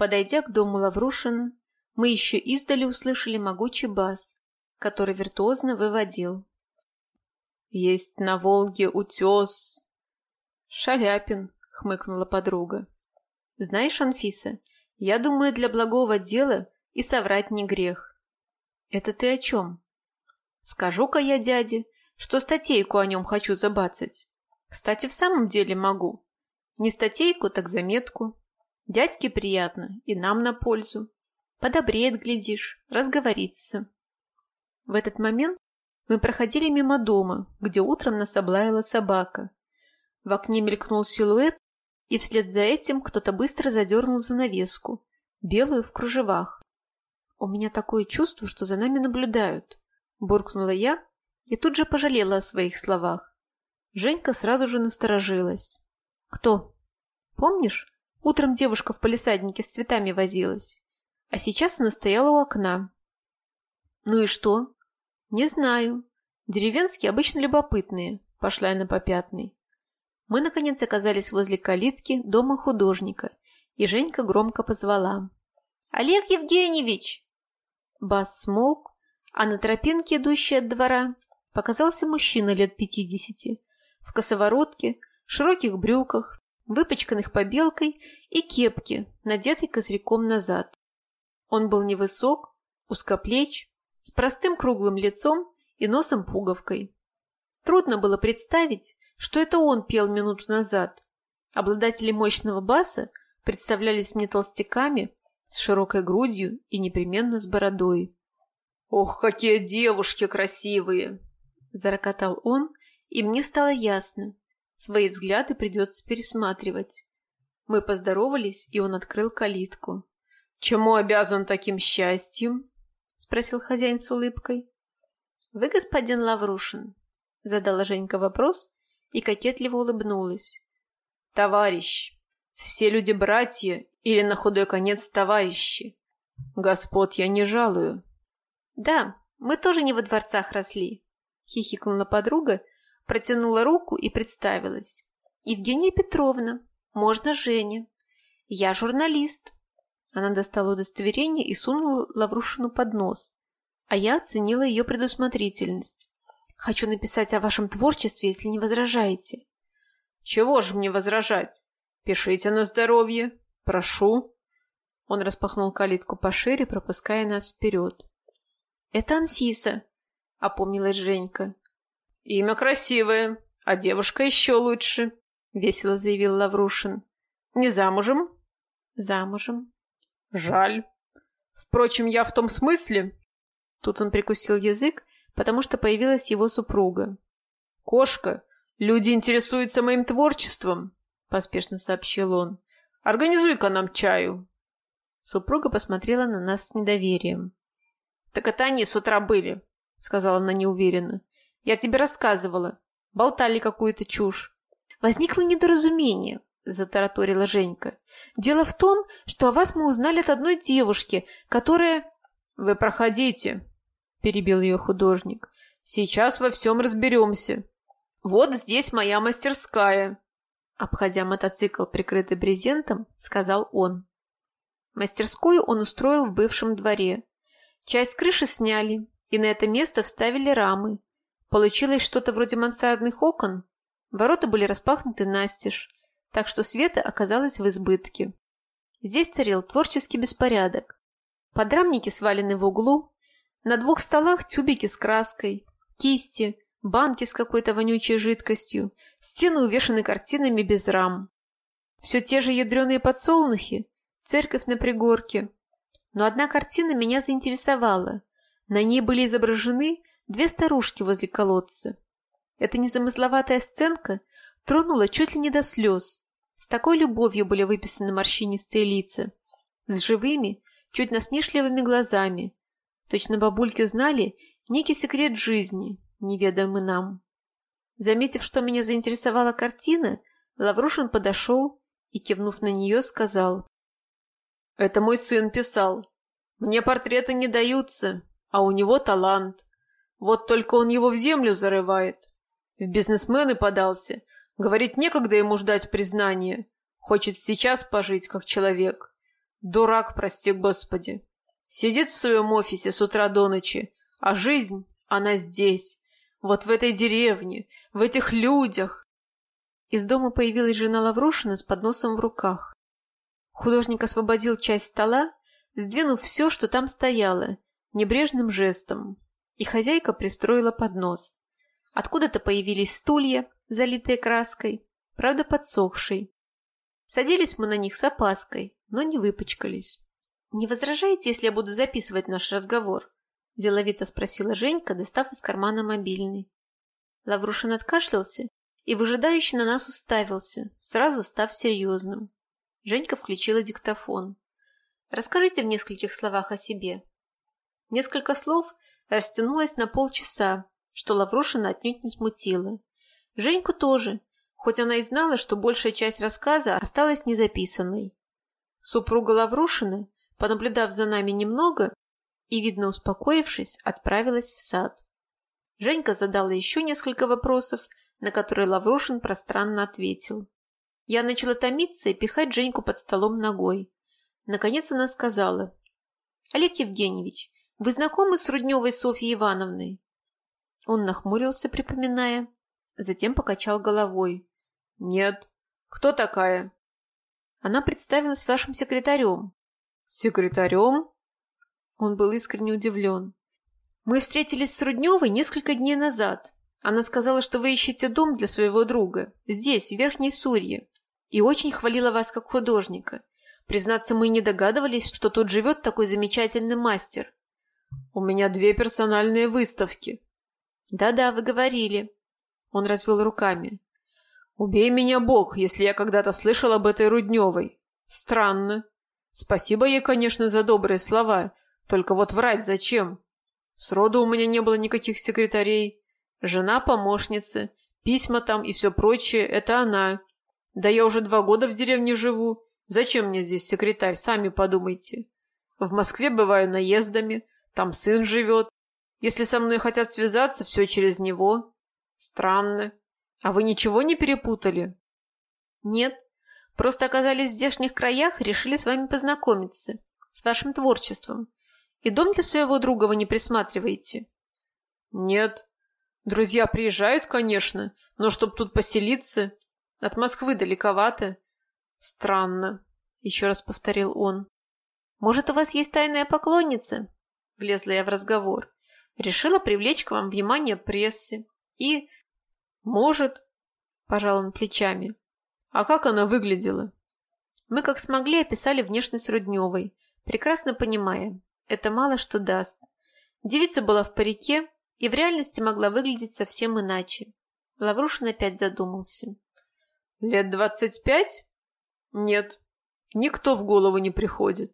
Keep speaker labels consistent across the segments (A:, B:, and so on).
A: Подойдя к дому Лаврушина, мы еще издали услышали могучий бас, который виртуозно выводил. «Есть на Волге утес!» «Шаляпин», — хмыкнула подруга. «Знаешь, Анфиса, я думаю, для благого дела и соврать не грех». «Это ты о чем?» «Скажу-ка я дяде, что статейку о нем хочу забацать. Кстати, в самом деле могу. Не статейку, так заметку. Дядьке приятно и нам на пользу. Подобреет, глядишь, разговорится». В этот момент мы проходили мимо дома, где утром нас облаяла собака. В окне мелькнул силуэт, и вслед за этим кто-то быстро задернул занавеску, белую в кружевах. «У меня такое чувство, что за нами наблюдают», — буркнула я и тут же пожалела о своих словах. Женька сразу же насторожилась. «Кто?» «Помнишь, утром девушка в палисаднике с цветами возилась, а сейчас она стояла у окна». «Ну и что?» «Не знаю. Деревенские обычно любопытные», — пошла я на попятный. Мы, наконец, оказались возле калитки дома художника, и Женька громко позвала. «Олег Евгеньевич!» Бас смолк, а на тропинке, идущей от двора, показался мужчина лет пятидесяти, в косоворотке, широких брюках, выпачканных побелкой и кепке, надетой козырьком назад. Он был невысок, узкоплеч, с простым круглым лицом и носом-пуговкой. Трудно было представить, что это он пел минуту назад. Обладатели мощного баса представлялись мне толстяками с широкой грудью и непременно с бородой. «Ох, какие девушки красивые!» Зарокотал он, и мне стало ясно. Свои взгляды придется пересматривать. Мы поздоровались, и он открыл калитку. «Чему обязан таким счастьем?» — спросил хозяин с улыбкой. «Вы господин Лаврушин?» — задала Женька вопрос и кокетливо улыбнулась. «Товарищ! Все люди братья или на худой конец товарищи. Господ я не жалую». «Да, мы тоже не во дворцах росли», — хихикнула подруга, протянула руку и представилась. «Евгения Петровна, можно Женя. Я журналист». Она достала удостоверение и сунула Лаврушину под нос, а я оценила ее предусмотрительность. «Хочу написать о вашем творчестве, если не возражаете». «Чего же мне возражать? Пишите на здоровье. Прошу». Он распахнул калитку пошире, пропуская нас вперед. «Это Анфиса», — опомнилась Женька. «Имя красивое, а девушка еще лучше», — весело заявил Лаврушин. «Не замужем?» «Замужем». Жаль. Впрочем, я в том смысле... Тут он прикусил язык, потому что появилась его супруга. «Кошка, люди интересуются моим творчеством», — поспешно сообщил он. «Организуй-ка нам чаю». Супруга посмотрела на нас с недоверием. «Так это они с утра были», — сказала она неуверенно. «Я тебе рассказывала. Болтали какую-то чушь. Возникло недоразумение. — затараторила Женька. «Дело в том, что о вас мы узнали от одной девушки, которая...» «Вы проходите», — перебил ее художник. «Сейчас во всем разберемся. Вот здесь моя мастерская», — обходя мотоцикл, прикрытый брезентом, сказал он. Мастерскую он устроил в бывшем дворе. Часть крыши сняли, и на это место вставили рамы. Получилось что-то вроде мансардных окон. Ворота были распахнуты настежь так что света оказалось в избытке. Здесь царил творческий беспорядок. Подрамники свалены в углу, на двух столах тюбики с краской, кисти, банки с какой-то вонючей жидкостью, стены увешаны картинами без рам. Все те же ядреные подсолнухи, церковь на пригорке. Но одна картина меня заинтересовала. На ней были изображены две старушки возле колодца. Эта незамысловатая сценка тронула чуть ли не до слез. С такой любовью были выписаны морщинистые лица, с живыми, чуть насмешливыми глазами. Точно бабульки знали некий секрет жизни, неведомый нам. Заметив, что меня заинтересовала картина, Лаврушин подошел и, кивнув на нее, сказал. «Это мой сын писал. Мне портреты не даются, а у него талант. Вот только он его в землю зарывает. В бизнесмены подался, Говорит, некогда ему ждать признания. Хочет сейчас пожить, как человек.
B: Дурак, прости господи. Сидит в своем офисе с утра до ночи, а жизнь, она здесь, вот в этой деревне, в этих людях.
A: Из дома появилась жена Лаврушина с подносом в руках. Художник освободил часть стола, сдвинув все, что там стояло, небрежным жестом, и хозяйка пристроила поднос. Откуда-то появились стулья, залитые краской, правда подсохшей. Садились мы на них с опаской, но не выпачкались. «Не возражаете, если я буду записывать наш разговор?» – деловито спросила Женька, достав из кармана мобильный. Лаврушин откашлялся и выжидающе на нас уставился, сразу став серьезным. Женька включила диктофон. «Расскажите в нескольких словах о себе». Несколько слов растянулось на полчаса, что Лаврушина отнюдь не смутило. Женьку тоже, хоть она и знала, что большая часть рассказа осталась незаписанной. Супруга Лаврушина, понаблюдав за нами немного и, видно успокоившись, отправилась в сад. Женька задала еще несколько вопросов, на которые Лаврушин пространно ответил. Я начала томиться и пихать Женьку под столом ногой. Наконец она сказала. «Олег Евгеньевич, вы знакомы с Рудневой Софьей Ивановной?» Он нахмурился, припоминая, затем покачал головой.
B: «Нет. Кто такая?»
A: «Она представилась вашим секретарем».
B: «Секретарем?»
A: Он был искренне удивлен. «Мы встретились с Рудневой несколько дней назад. Она сказала, что вы ищете дом для своего друга, здесь, в Верхней Сурье, и очень хвалила вас как художника. Признаться, мы не догадывались, что тут живет такой замечательный мастер».
B: «У меня две персональные выставки».
A: «Да-да, вы говорили». Он развел руками.
B: Убей меня, Бог, если я когда-то слышал об этой Рудневой. Странно. Спасибо ей, конечно, за добрые слова, только вот врать зачем? Сроду у меня не было никаких секретарей. Жена помощницы, письма там и все прочее – это она. Да я уже два года в деревне живу. Зачем мне здесь секретарь, сами подумайте. В Москве бываю наездами, там сын живет. Если со мной хотят связаться, все через него. Странно. А вы ничего не перепутали?
A: Нет. Просто оказались в здешних краях решили с вами познакомиться. С вашим творчеством. И дом для своего друга вы не присматриваете?
B: Нет. Друзья приезжают, конечно, но чтоб тут поселиться... От Москвы далековато. Странно, еще раз повторил он.
A: Может, у вас есть тайная поклонница? Влезла я в разговор. Решила привлечь к вам внимание прессы. И «Может», – пожал он плечами.
B: «А как она выглядела?»
A: Мы как смогли описали внешность Рудневой, прекрасно понимая, это мало что даст. Девица была в парике и в реальности могла выглядеть совсем иначе. Лаврушин опять задумался.
B: «Лет двадцать пять? Нет, никто в голову не приходит».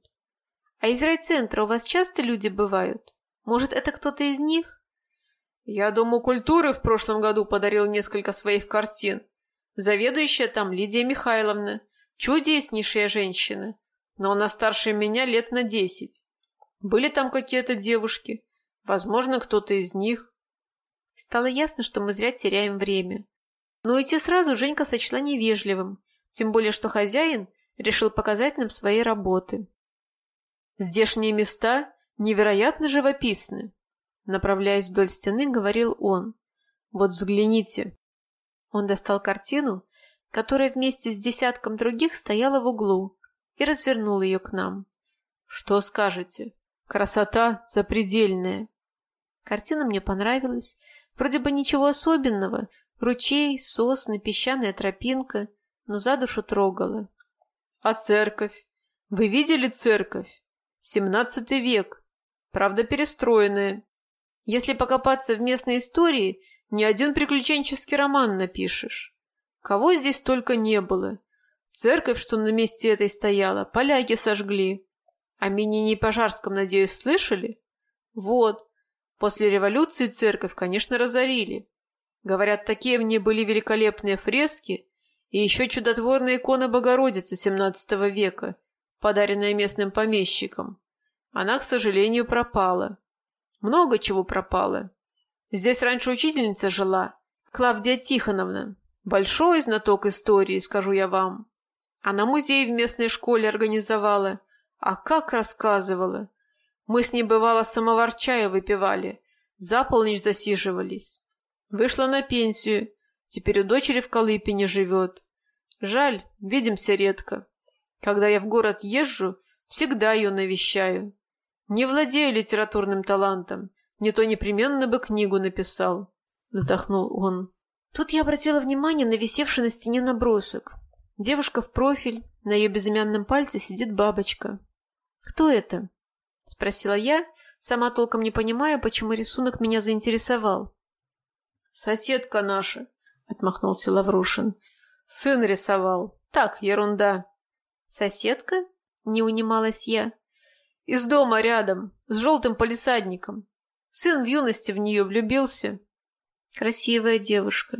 A: «А из райцентра у вас часто люди бывают? Может, это кто-то из них?»
B: Я Дому культуры в прошлом году подарил несколько своих картин. Заведующая там Лидия Михайловна, чудеснейшая женщина, но она старше меня лет на десять. Были там какие-то девушки, возможно, кто-то из них.
A: Стало ясно, что мы зря теряем время. Но идти сразу Женька сочла невежливым, тем более что хозяин решил показать нам свои работы.
B: Здешние места невероятно живописны. Направляясь вдоль стены, говорил он. «Вот взгляните».
A: Он достал картину, которая вместе с десятком других стояла в углу, и развернул ее к нам.
B: «Что скажете? Красота запредельная».
A: Картина мне понравилась. Вроде бы ничего особенного. Ручей, сосны, песчаная тропинка, но за душу трогала.
B: «А церковь? Вы видели церковь? Семнадцатый век. Правда, перестроенная. Если покопаться в местной истории, ни один приключенческий роман напишешь. Кого здесь только не было. Церковь, что на месте этой стояла, поляки сожгли. О Минине Пожарском, надеюсь, слышали? Вот. После революции церковь, конечно, разорили. Говорят, такие в ней были великолепные фрески и еще чудотворная икона Богородицы XVII века, подаренная местным помещикам. Она, к сожалению, пропала. Много чего пропало. Здесь раньше учительница жила, Клавдия Тихоновна. Большой знаток истории, скажу я вам. Она музей в местной школе организовала, А как рассказывала! Мы с ней, бывало, самовар чая выпивали, за полночь засиживались. Вышла на пенсию, теперь у дочери в Колыпине живет. Жаль, видимся редко. Когда я в город езжу, всегда ее навещаю. Не владею литературным талантом, не то непременно бы книгу написал. Вздохнул он. Тут я обратила внимание на висевший на стене набросок. Девушка в профиль, на ее безымянном пальце сидит бабочка. «Кто это?» — спросила я, сама толком не понимая, почему рисунок меня заинтересовал.
A: «Соседка наша», — отмахнулся Лаврушин.
B: «Сын рисовал. Так, ерунда».
A: «Соседка?» — не унималась я.
B: «Из дома рядом, с желтым полисадником. Сын в юности в нее влюбился».
A: «Красивая девушка».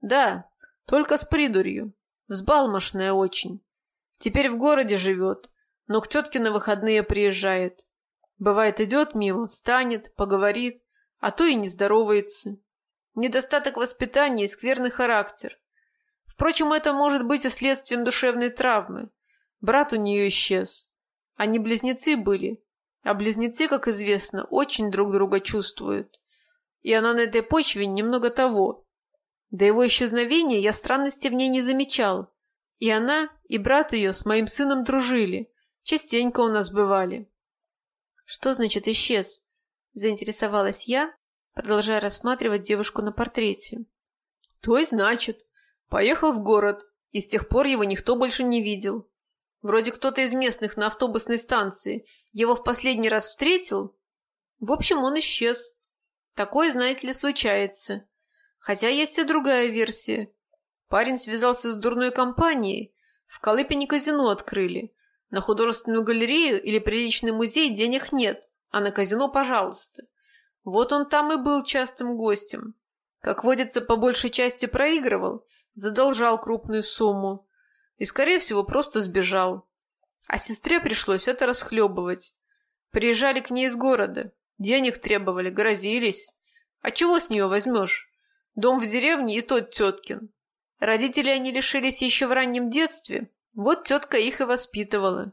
B: «Да, только с придурью. Взбалмошная очень. Теперь в городе живет, но к тетке на выходные приезжает. Бывает, идет мимо, встанет, поговорит, а то и не здоровается. Недостаток воспитания и скверный характер. Впрочем, это может быть и следствием душевной травмы. Брат у нее исчез. Они близнецы были, а близнецы, как известно, очень друг друга чувствуют. И она на этой почве немного того. До его исчезновения я странности в ней не замечал. И она, и брат ее с моим сыном дружили. Частенько у нас бывали.
A: Что значит исчез? Заинтересовалась я, продолжая рассматривать девушку на портрете.
B: То и значит. Поехал в город, и с тех пор его никто больше не видел. Вроде кто-то из местных на автобусной станции его в последний раз встретил. В общем, он исчез. Такое, знаете ли, случается. Хотя есть и другая версия. Парень связался с дурной компанией. В Колыпине казино открыли. На художественную галерею или приличный музей денег нет, а на казино – пожалуйста. Вот он там и был частым гостем. Как водится, по большей части проигрывал, задолжал крупную сумму. И, скорее всего, просто сбежал. А сестре пришлось это расхлебывать. Приезжали к ней из города. Денег требовали, грозились. А чего с нее возьмешь? Дом в деревне и тот теткин. Родители они лишились еще в раннем детстве, вот тетка их и воспитывала.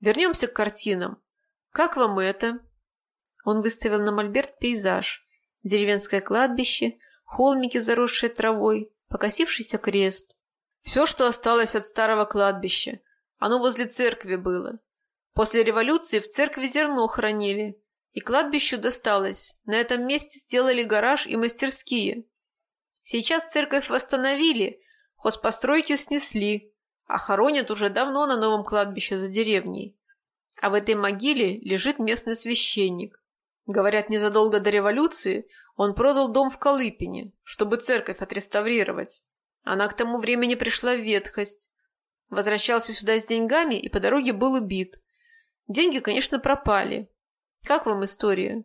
B: Вернемся к картинам. Как вам это? Он выставил на мольберт пейзаж. Деревенское кладбище, холмики, заросшие травой, покосившийся крест. Все, что осталось от старого кладбища. Оно возле церкви было. После революции в церкви зерно хранили. И кладбищу досталось. На этом месте сделали гараж и мастерские. Сейчас церковь восстановили, хозпостройки снесли, а хоронят уже давно на новом кладбище за деревней. А в этой могиле лежит местный священник. Говорят, незадолго до революции он продал дом в Колыпине, чтобы церковь отреставрировать. Она к тому времени пришла в ветхость. Возвращался сюда с деньгами и по дороге был убит. Деньги, конечно, пропали. Как вам история?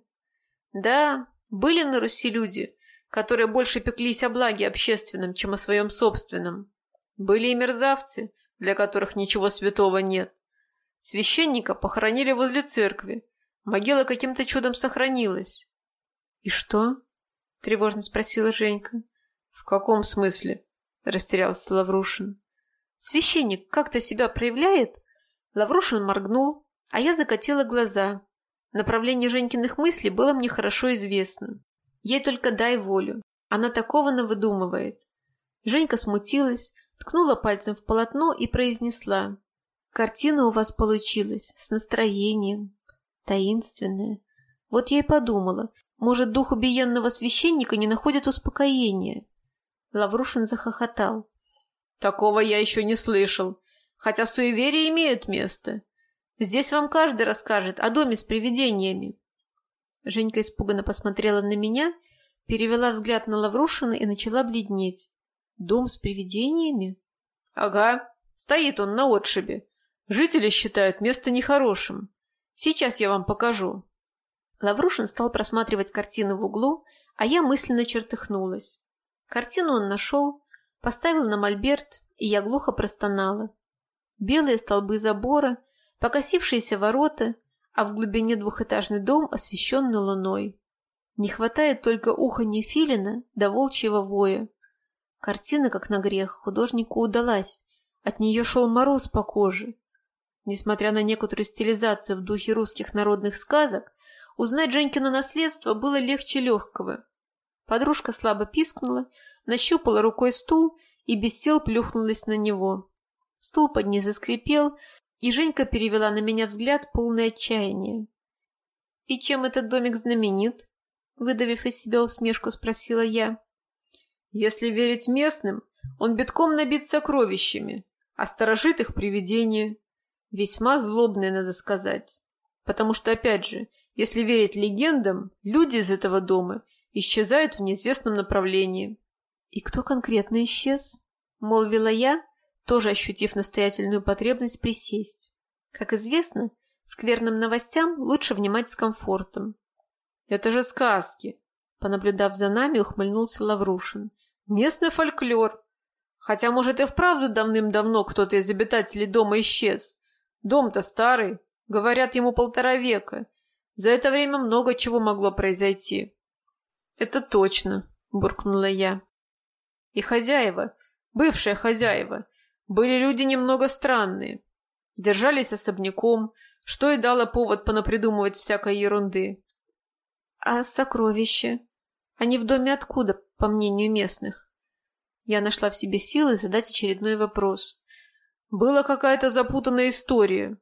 B: Да, были на Руси люди, которые больше пеклись о благе общественном, чем о своем собственном. Были и мерзавцы, для которых ничего святого нет. Священника похоронили возле церкви. Могила каким-то чудом сохранилась.
A: — И что? — тревожно спросила Женька.
B: — В каком смысле? — растерялся Лаврушин.
A: — Священник как-то себя проявляет? Лаврушин моргнул, а я закатила глаза. Направление Женькиных мыслей было мне хорошо известно. Ей только дай волю. Она такого навыдумывает. Женька смутилась, ткнула пальцем в полотно и произнесла. «Картина у вас получилась, с настроением, таинственная. Вот я и подумала, может, дух убиенного священника не находит успокоения?» Лаврушин захохотал.
B: «Такого я еще не слышал, хотя суеверия имеют место. Здесь вам каждый расскажет о доме с привидениями».
A: Женька испуганно посмотрела на меня, перевела взгляд на Лаврушина и начала бледнеть. Дом с привидениями?
B: Ага, стоит он на отшибе. Жители считают место нехорошим. Сейчас я вам покажу.
A: Лаврушин стал просматривать картину в углу, а я мысленно чертыхнулась. Картину он нашел, поставил на мольберт, и я глухо простонала. Белые столбы забора, покосившиеся ворота, а в глубине двухэтажный дом, освещенный луной. Не хватает только уханья филина да волчьего воя. Картина, как на грех, художнику удалась. От нее шел мороз по коже. Несмотря на некоторую стилизацию в духе русских народных сказок, узнать Женькино наследство было легче легкого. Подружка слабо пискнула, нащупала рукой стул и без сил плюхнулась на него. Стул под ней заскрипел, и Женька перевела на меня взгляд полный отчаяния. «И чем этот домик знаменит?» Выдавив из себя усмешку, спросила я.
B: «Если верить местным, он битком набит сокровищами, а сторожит их привидения. Весьма злобные, надо сказать. Потому что, опять же, если верить легендам, люди из этого дома исчезают в неизвестном направлении.
A: «И кто конкретно исчез?» — молвила я, тоже ощутив настоятельную потребность присесть. Как известно, скверным новостям лучше внимать с комфортом.
B: «Это же сказки!» — понаблюдав за нами, ухмыльнулся Лаврушин. «Местный фольклор. Хотя, может, и вправду давным-давно кто-то из обитателей дома исчез. Дом-то старый, говорят, ему полтора века. За это время много чего могло произойти». «Это точно», — буркнула я. И хозяева, бывшие хозяева, были люди немного странные. Держались особняком, что и дало повод понапридумывать всякой ерунды.
A: А сокровища? Они в доме откуда, по мнению местных? Я нашла в себе силы задать очередной вопрос.
B: Была какая-то запутанная история,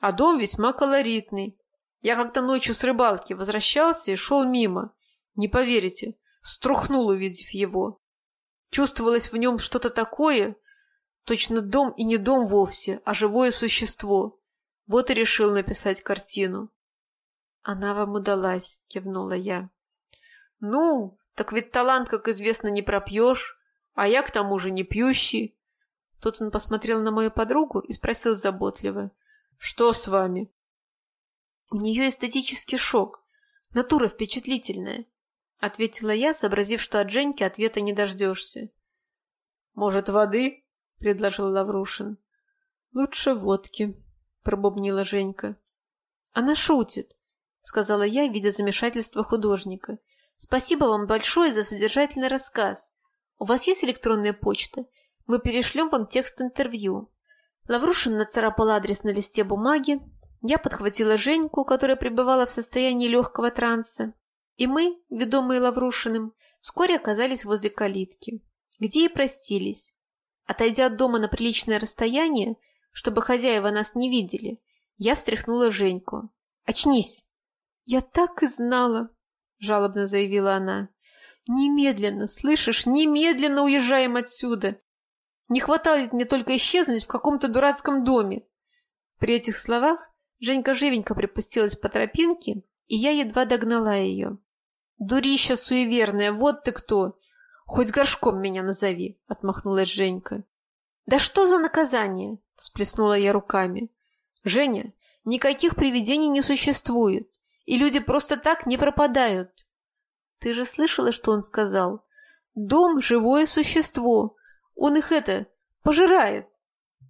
B: а дом весьма колоритный. Я как-то ночью с рыбалки возвращался и шел мимо. Не поверите, струхнул, увидев его. Чувствовалось в нем что-то такое, точно дом и не дом вовсе, а живое существо. Вот и решил написать картину.
A: «Она вам удалась», — кивнула я.
B: «Ну, так ведь талант, как известно, не пропьешь, а я к тому же не пьющий».
A: Тут он посмотрел на мою подругу и спросил заботливо.
B: «Что с вами?»
A: «У нее эстетический шок. Натура впечатлительная ответила я, сообразив, что от Женьки ответа не дождешься.
B: «Может, воды?» — предложил Лаврушин.
A: «Лучше водки», — пробубнила Женька. «Она шутит», — сказала я, видя замешательство художника. «Спасибо вам большое за содержательный рассказ. У вас есть электронная почта? Мы перешлем вам текст интервью». Лаврушин нацарапал адрес на листе бумаги. Я подхватила Женьку, которая пребывала в состоянии легкого транса, и мы, ведомые Лаврушиным, вскоре оказались возле калитки, где и простились. Отойдя от дома на приличное расстояние, чтобы хозяева нас не видели, я встряхнула Женьку. «Очнись!» «Я так и знала!» — жалобно заявила она. «Немедленно, слышишь, немедленно уезжаем отсюда! Не хватает мне только исчезнуть в каком-то дурацком доме!» При этих словах Женька живенько припустилась по тропинке, и я едва догнала ее. «Дурища суеверная, вот ты кто! Хоть горшком меня назови!» — отмахнулась Женька. «Да что за наказание?» — всплеснула я руками. «Женя, никаких привидений не существует, и люди просто так не пропадают». «Ты же слышала, что он сказал? Дом — живое существо. Он их это, пожирает.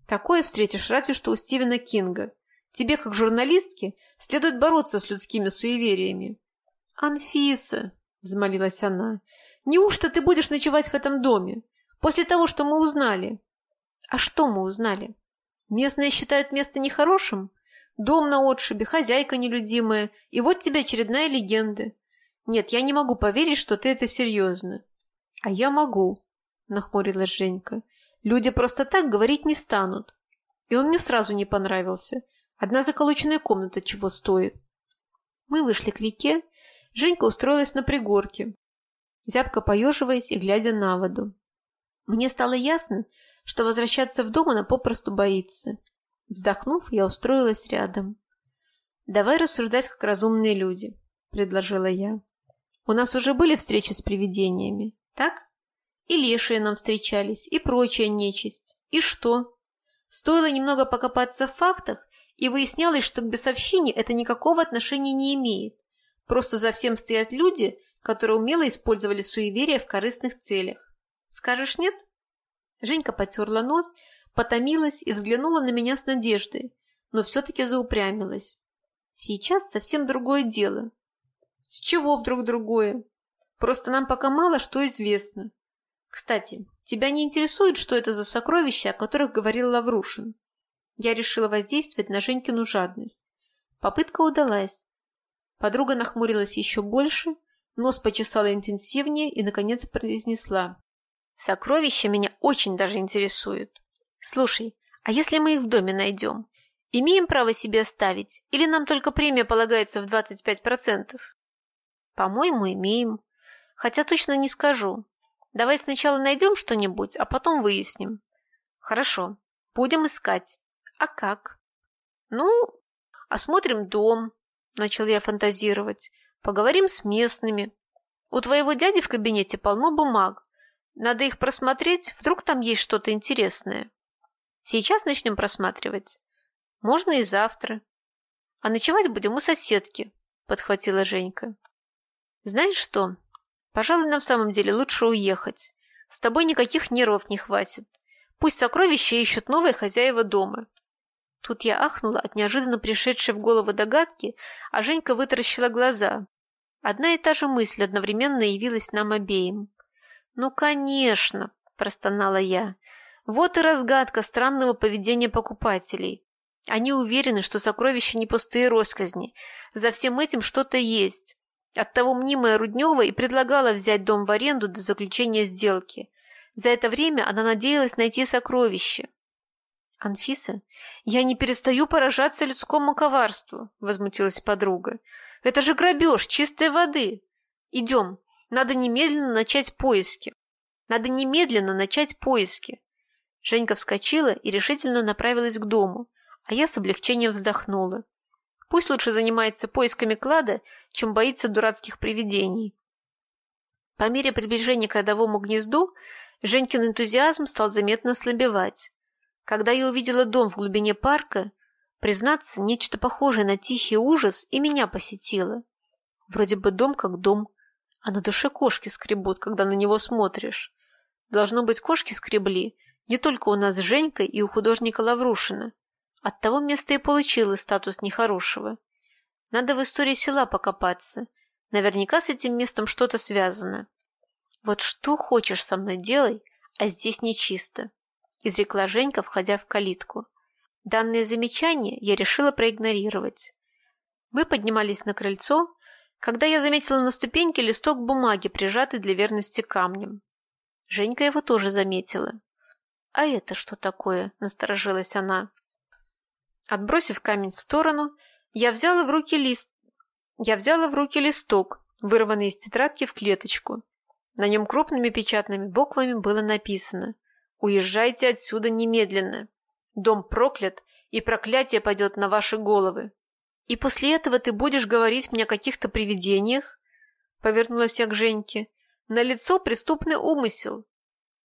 A: Такое встретишь разве что у Стивена Кинга. Тебе, как журналистке, следует бороться с людскими суевериями. «Анфиса», — взмолилась она, — «неужто ты будешь ночевать в этом доме? После того, что мы узнали?» «А что мы узнали? Местные считают место нехорошим? Дом на отшибе, хозяйка нелюдимая, и вот тебе очередная легенда. Нет, я не могу поверить, что ты это серьезно». «А я могу», — нахмурилась Женька. «Люди просто так говорить не станут. И он мне сразу не понравился. Одна заколоченная комната чего стоит. Мы вышли к реке. Женька устроилась на пригорке, зябко поеживаясь и глядя на воду. Мне стало ясно, что возвращаться в дом она попросту боится. Вздохнув, я устроилась рядом. «Давай рассуждать, как разумные люди», — предложила я. «У нас уже были встречи с привидениями, так? И лешие нам встречались, и прочая нечисть. И что? Стоило немного покопаться в фактах, и выяснялось, что к бесовщине это никакого отношения не имеет. Просто за всем стоят люди, которые умело использовали суеверия в корыстных целях. Скажешь нет? Женька потерла нос, потомилась и взглянула на меня с надеждой, но все-таки заупрямилась. Сейчас совсем другое дело. С чего вдруг другое? Просто нам пока мало что известно. Кстати, тебя не интересует, что это за сокровища, о которых говорил Лаврушин? Я решила воздействовать на Женькину жадность. Попытка удалась. Подруга нахмурилась еще больше, нос почесала интенсивнее и, наконец, произнесла. «Сокровища меня очень даже интересуют. Слушай, а если мы их в доме найдем? Имеем право себе оставить? Или нам только премия полагается в 25%? По-моему, имеем. Хотя точно не скажу. Давай сначала найдем что-нибудь, а потом выясним. Хорошо, будем искать. А как? Ну, осмотрим дом, начал я фантазировать. Поговорим с местными. У твоего дяди в кабинете полно бумаг. Надо их просмотреть, вдруг там есть что-то интересное. Сейчас начнем просматривать. Можно и завтра. А ночевать будем у соседки, подхватила Женька. Знаешь что? Пожалуй, нам в самом деле лучше уехать. С тобой никаких нервов не хватит. Пусть сокровища ищут новые хозяева дома. Тут я ахнула от неожиданно пришедшей в голову догадки, а Женька вытаращила глаза. Одна и та же мысль одновременно явилась нам обеим. «Ну, конечно!» – простонала я. «Вот и разгадка странного поведения покупателей. Они уверены, что сокровища не пустые росказни. За всем этим что-то есть. Оттого мнимая Руднева и предлагала взять дом в аренду до заключения сделки. За это время она надеялась найти сокровище. «Анфиса, я не перестаю поражаться людскому коварству», – возмутилась подруга. «Это же грабеж чистой воды. Идем, надо немедленно начать поиски. Надо немедленно начать поиски». Женька вскочила и решительно направилась к дому а я с облегчением вздохнула. Пусть лучше занимается поисками клада, чем боится дурацких привидений. По мере приближения к родовому гнезду Женькин энтузиазм стал заметно ослабевать. Когда я увидела дом в глубине парка, признаться, нечто похожее на тихий ужас и меня посетило. Вроде бы дом как дом, а на душе кошки скребут, когда на него смотришь. Должно быть, кошки скребли не только у нас с Женькой и у художника Лаврушина. От того места и получила статус нехорошего. Надо в истории села покопаться. Наверняка с этим местом что-то связано. Вот что хочешь со мной делай, а здесь нечисто, изрекла Женька, входя в калитку. Данное замечание я решила проигнорировать. Мы поднимались на крыльцо, когда я заметила на ступеньке листок бумаги, прижатый для верности камнем. Женька его тоже заметила. «А это что такое?» – насторожилась она. Отбросив камень в сторону, я взяла в руки лист. Я взяла в руки листок, вырванный из тетрадки в клеточку. На нем крупными печатными буквами было написано «Уезжайте отсюда немедленно. Дом проклят, и проклятие пойдет на ваши головы». «И после этого ты будешь говорить мне о каких-то привидениях?» Повернулась я к Женьке. «На лицо преступный умысел».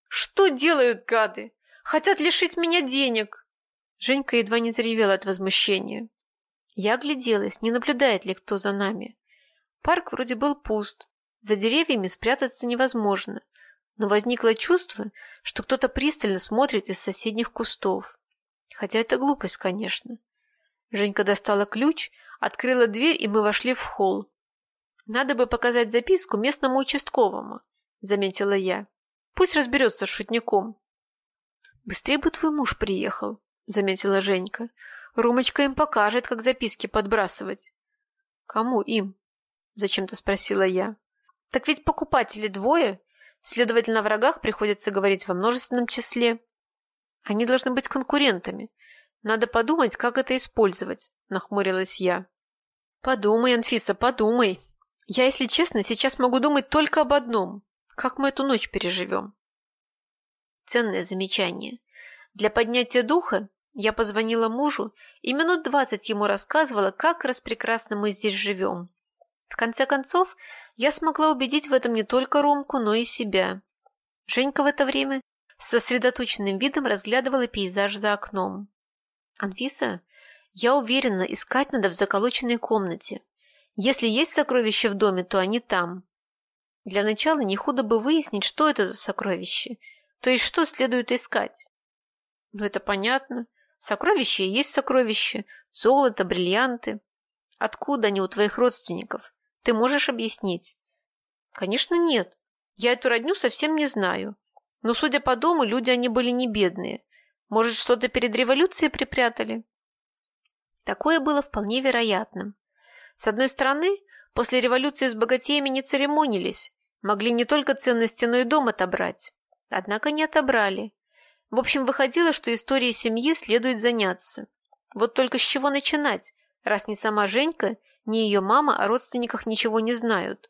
A: «Что делают гады? Хотят лишить меня денег!» Женька едва не заревела от возмущения. Я огляделась, не наблюдает ли кто за нами. Парк вроде был пуст. За деревьями спрятаться невозможно. Но возникло чувство, что кто-то пристально смотрит из соседних кустов. Хотя это глупость, конечно. Женька достала ключ, открыла дверь, и мы вошли в холл. «Надо бы показать записку местному участковому», — заметила я. «Пусть разберется с шутником». «Быстрее бы твой муж приехал», заметила Женька. Румочка им покажет, как записки подбрасывать. Кому им? Зачем-то спросила я. Так ведь покупателей двое, следовательно, о врагах приходится говорить во множественном числе. Они должны быть конкурентами. Надо подумать, как это использовать, нахмурилась я. Подумай, Анфиса, подумай. Я, если честно, сейчас могу думать только об одном. Как мы эту ночь переживем? Ценное замечание. Для поднятия духа я позвонила мужу и минут двадцать ему рассказывала, как распрекрасно мы здесь живем. В конце концов, я смогла убедить в этом не только Ромку, но и себя. Женька в это время с сосредоточенным видом разглядывала пейзаж за окном. «Анфиса, я уверена, искать надо в заколоченной комнате. Если есть сокровища в доме, то они там. Для начала не худо бы выяснить, что это за сокровище, то есть что следует искать». «Ну, это понятно. Сокровища и есть сокровища. Золото, бриллианты. Откуда они у твоих родственников? Ты можешь объяснить? Конечно, нет. Я эту родню совсем не знаю. Но, судя по дому, люди они были не бедные. Может, что-то перед революцией припрятали? Такое было вполне вероятным. С одной стороны, после революции с богатеями не церемонились, могли не только ценности, но и дом отобрать. Однако не отобрали. В общем, выходило, что историей семьи следует заняться. Вот только с чего начинать, раз ни сама Женька, ни ее мама о родственниках ничего не знают.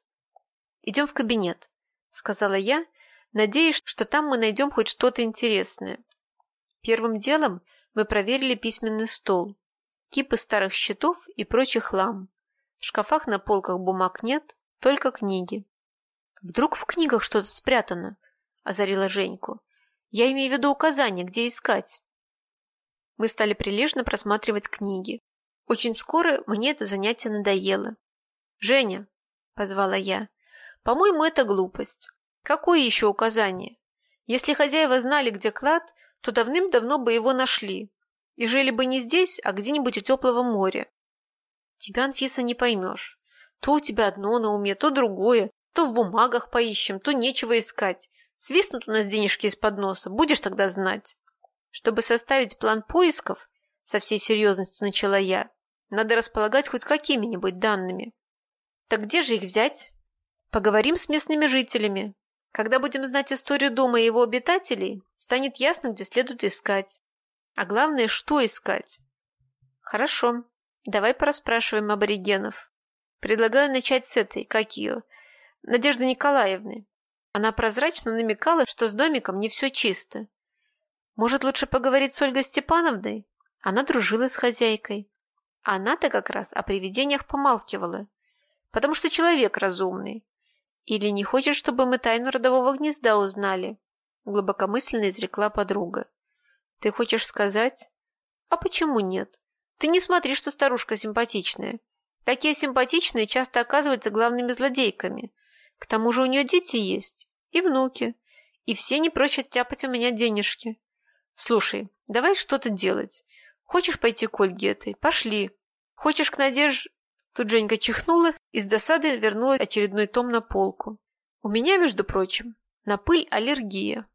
A: «Идем в кабинет», — сказала я, надеясь, что там мы найдем хоть что-то интересное. Первым делом мы проверили письменный стол, кипы старых счетов и прочий хлам. В шкафах на полках бумаг нет, только книги. «Вдруг в книгах что-то спрятано?» – озарила Женьку. «Я имею в виду указания, где искать». Мы стали прилежно просматривать книги. Очень скоро мне это занятие надоело. «Женя», – позвала я, – «по-моему, это глупость. Какое еще указание? Если хозяева знали, где клад, то давным-давно бы его нашли. И жили бы не здесь, а где-нибудь у теплого моря. Тебя, Анфиса, не поймешь. То у тебя одно на уме, то другое, то в бумагах поищем, то нечего искать. Свистнут у нас денежки из-под носа, будешь тогда знать. Чтобы составить план поисков, со всей серьезностью начала я, надо располагать хоть какими-нибудь данными. Так где же их взять? Поговорим с местными жителями. Когда будем знать историю дома и его обитателей, станет ясно, где следует искать. А главное, что искать. Хорошо, давай порасспрашиваем аборигенов. Предлагаю начать с этой, как ее, Надежды Николаевны. Она прозрачно намекала, что с домиком не все чисто. Может, лучше поговорить с Ольгой Степановной? Она дружила с хозяйкой. Она-то как раз о привидениях помалкивала, потому что человек разумный. Или не хочешь, чтобы мы тайну родового гнезда узнали? Глубокомысленно изрекла подруга. Ты хочешь сказать? А почему нет? Ты не смотри, что старушка симпатичная. Такие симпатичные часто оказываются главными злодейками. К тому же у нее дети есть. И внуки. И все не прочь оттяпать у меня денежки. Слушай, давай что-то делать. Хочешь пойти к Ольге этой? Пошли. Хочешь к Надеж... Тут Женька чихнула и с досады вернула очередной том на полку. У меня, между прочим, на пыль аллергия.